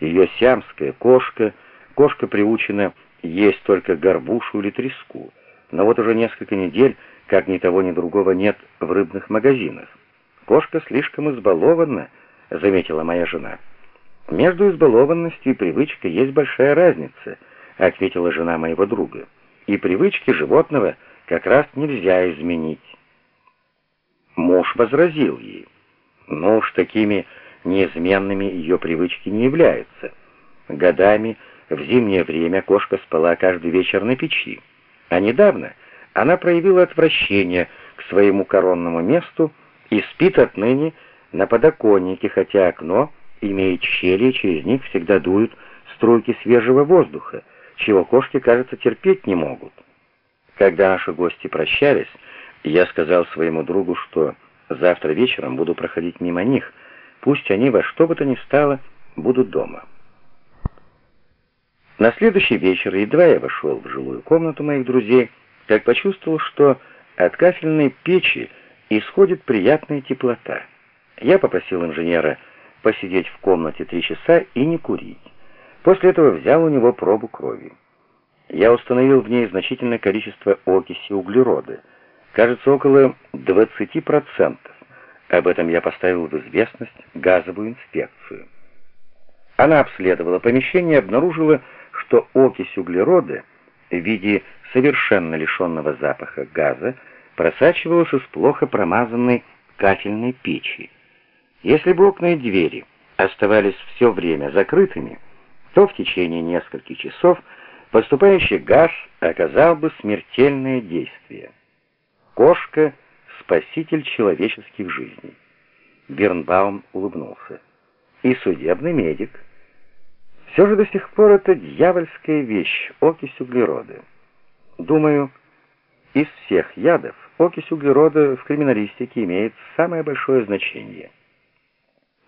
Ее сиамская кошка, кошка приучена есть только горбушу или треску, но вот уже несколько недель, как ни того, ни другого нет в рыбных магазинах. Кошка слишком избалована, заметила моя жена. Между избалованностью и привычкой есть большая разница, ответила жена моего друга. И привычки животного как раз нельзя изменить. Муж возразил ей. Но уж такими неизменными ее привычки не являются. Годами в зимнее время кошка спала каждый вечер на печи, а недавно она проявила отвращение к своему коронному месту и спит отныне на подоконнике, хотя окно имеет щели, и через них всегда дуют струйки свежего воздуха, чего кошки, кажется, терпеть не могут. Когда наши гости прощались, я сказал своему другу, что завтра вечером буду проходить мимо них, пусть они во что бы то ни стало будут дома. На следующий вечер, едва я вошел в жилую комнату моих друзей, как почувствовал, что от кафельной печи исходит приятная теплота. Я попросил инженера посидеть в комнате три часа и не курить. После этого взял у него пробу крови. Я установил в ней значительное количество окиси углерода, кажется, около 20%. Об этом я поставил в известность газовую инспекцию. Она обследовала помещение и обнаружила, что окись углерода в виде совершенно лишенного запаха газа просачивалась из плохо промазанной кафельной печи. Если бы окна и двери оставались все время закрытыми, то в течение нескольких часов поступающий газ оказал бы смертельное действие. Кошка — спаситель человеческих жизней. Бирнбаум улыбнулся. И судебный медик — все же до сих пор это дьявольская вещь, окись углерода. Думаю, из всех ядов окись углерода в криминалистике имеет самое большое значение.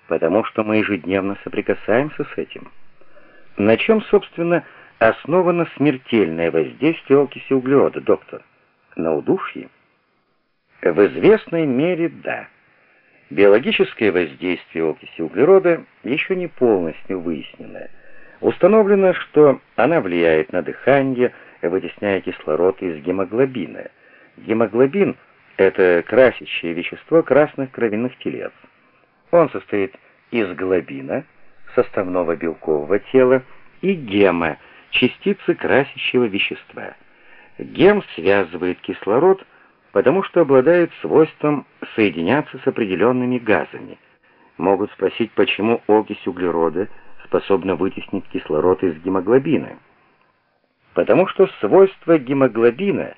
Потому что мы ежедневно соприкасаемся с этим. На чем, собственно, основано смертельное воздействие окиси углерода, доктор? На удушье? В известной мере да. Биологическое воздействие окиси углерода еще не полностью выясненное. Установлено, что она влияет на дыхание, вытесняя кислород из гемоглобина. Гемоглобин — это красящее вещество красных кровяных телец. Он состоит из глобина, составного белкового тела, и гема, частицы красящего вещества. Гем связывает кислород, потому что обладает свойством соединяться с определенными газами. Могут спросить, почему окись углерода — способна вытеснить кислород из гемоглобина. Потому что свойства гемоглобина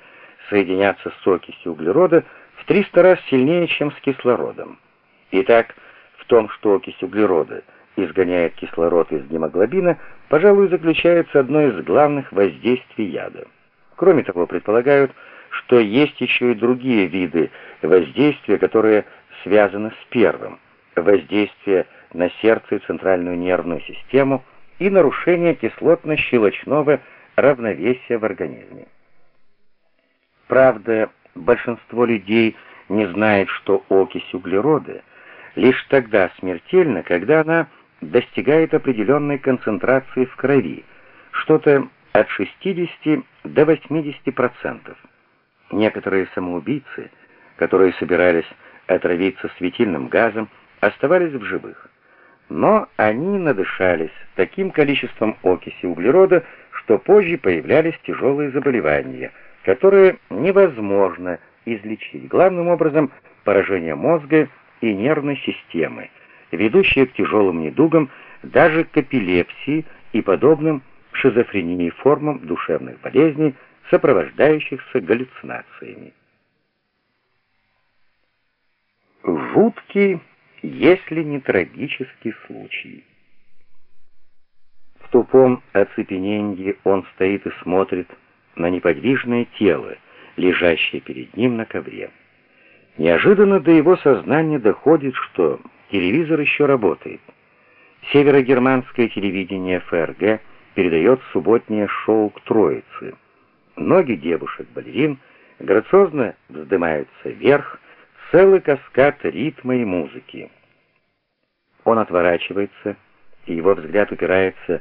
соединяться с окисью углерода в 300 раз сильнее, чем с кислородом. Итак, в том, что окись углерода изгоняет кислород из гемоглобина, пожалуй, заключается одно из главных воздействий яда. Кроме того, предполагают, что есть еще и другие виды воздействия, которые связаны с первым. Воздействие на сердце и центральную нервную систему и нарушение кислотно-щелочного равновесия в организме. Правда, большинство людей не знает, что окись углерода лишь тогда смертельна, когда она достигает определенной концентрации в крови, что-то от 60 до 80%. Некоторые самоубийцы, которые собирались отравиться светильным газом, оставались в живых. Но они надышались таким количеством окиси углерода, что позже появлялись тяжелые заболевания, которые невозможно излечить. Главным образом поражение мозга и нервной системы, ведущие к тяжелым недугам, даже к эпилепсии и подобным шизофрении формам душевных болезней, сопровождающихся галлюцинациями. Жуткий если не трагический случай. В тупом оцепенении он стоит и смотрит на неподвижное тело, лежащее перед ним на ковре. Неожиданно до его сознания доходит, что телевизор еще работает. Северогерманское телевидение ФРГ передает субботнее шоу к Троице. Ноги девушек-балерин грациозно вздымаются вверх, целый каскад ритма и музыки. Он отворачивается и его взгляд упирается